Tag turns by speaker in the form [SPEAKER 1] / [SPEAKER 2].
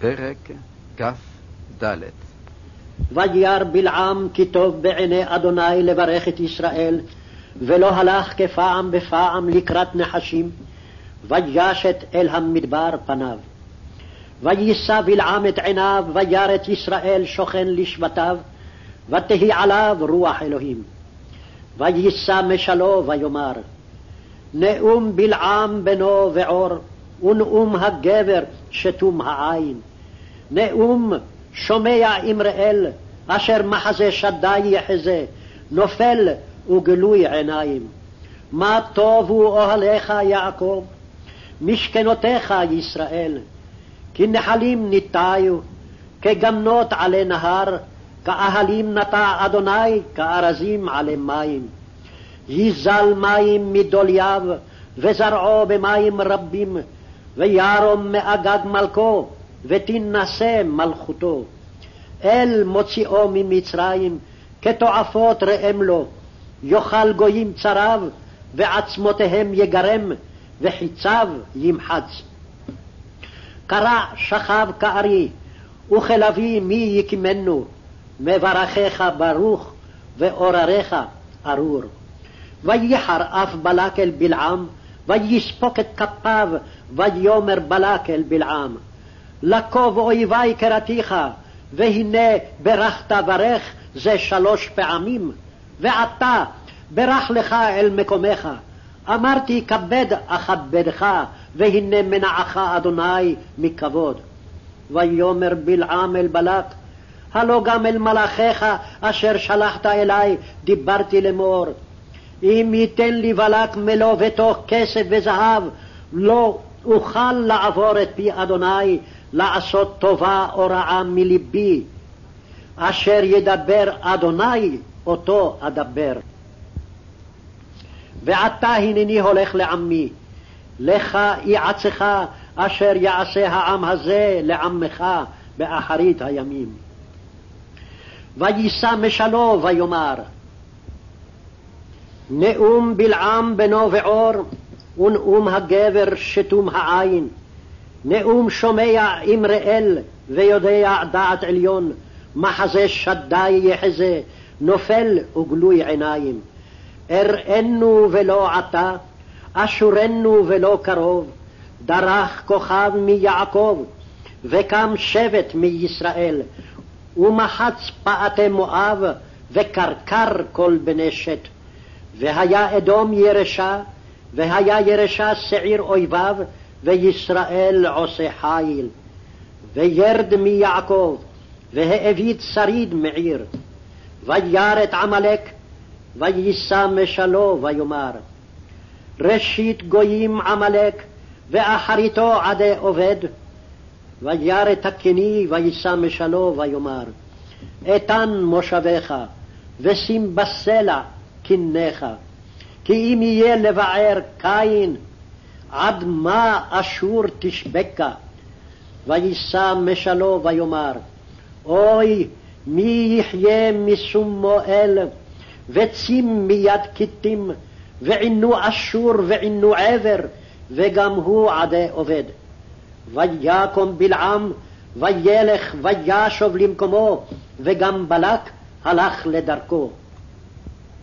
[SPEAKER 1] פרק כ"ד
[SPEAKER 2] וירא בלעם כי טוב בעיני אדוני לברך את ישראל, ולא הלך כפעם בפעם לקראת נחשים, וישת אל המדבר פניו. ויישא בלעם את עיניו, וירא את ישראל שוכן לשבטיו, ותהי עליו רוח אלוהים. ויישא משלו ויאמר, נאום בלעם בנו ועור, ונאום הגבר שתום העין. נאום שומע אמראל, אשר מחזה שדי יחזה, נופל וגלוי עיניים. מה טובו אוהליך יעקב, משכנותיך ישראל, כי נחלים ניטעו, כגמנות עלי נהר, כאהלים נטע אדוני, כארזים עלי מים. ייזל מים מדולייו, וזרעו במים רבים, וירום מאגג מלכו, ותינשא מלכותו. אל מוציאו ממצרים, כתועפות ראם לו, יאכל גויים צריו, ועצמותיהם יגרם, וחיציו ימחץ. קרע שכב כארי, וכלביא מי יקימנו, מברכך ברוך, ואורריך ארור. וייחר אף בלק אל בלעם, ויספוק את כפיו, ויאמר בלק אל בלעם. לקוב אויבי קראתיך, והנה ברכת ברך זה שלוש פעמים, ועתה ברך לך אל מקומך. אמרתי כבד אכבדך, והנה מנעך אדוני מכבוד. ויאמר בלעם אל בלק, הלא גם אל מלאכיך אשר שלחת אלי דיברתי לאמור. אם ייתן לי בלק מלוא ביתו כסף וזהב, לא אוכל לעבור את פי אדוני לעשות טובה או רעה מלבי. אשר ידבר אדוני, אותו אדבר. ועתה הנני הולך לעמי, לך יעצך אשר יעשה העם הזה לעמך באחרית הימים. ויישא משלו ויאמר, נאום בלעם בנו ועור, ונאום הגבר שתום העין, נאום שומע אמראל ויודע דעת עליון, מחזה שדי יחזה, נופל וגלוי עיניים. אראנו ולא עתה, אשורנו ולא קרוב, דרך כוכב מיעקב, וקם שבט מישראל, ומחץ פאתי מואב, וקרקר כל בני שת. והיה אדום ירשה, והיה ירשה שעיר אויביו, וישראל עושה חיל. וירד מיעקב, והאביד שריד מעיר. וירא את עמלק, ויישא משלו, ויאמר, ראשית גויים עמלק, ואחריתו עדי עובד. וירא את הקני, ויישא משלו, ויאמר, איתן מושבך, ושים בסלע קניך. כי אם יהיה לבער קין, עד מה אשור תשבקה? ויישא משלו ויאמר, אוי, מי יחיה משום מואל, וצים מיד כתים, ועינו אשור ועינו עבר, וגם הוא עדי עובד. ויקום בלעם, וילך וישוב למקומו, וגם בלק הלך לדרכו.